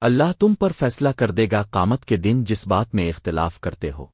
اللہ تم پر فیصلہ کر دے گا قامت کے دن جس بات میں اختلاف کرتے ہو۔